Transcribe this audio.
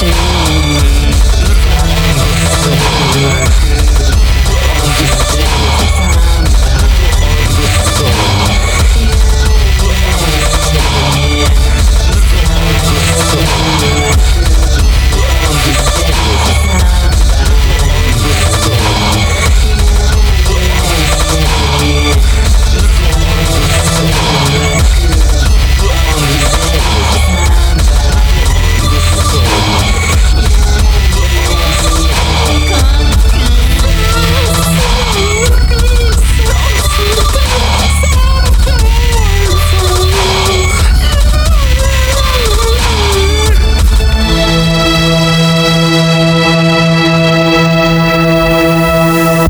see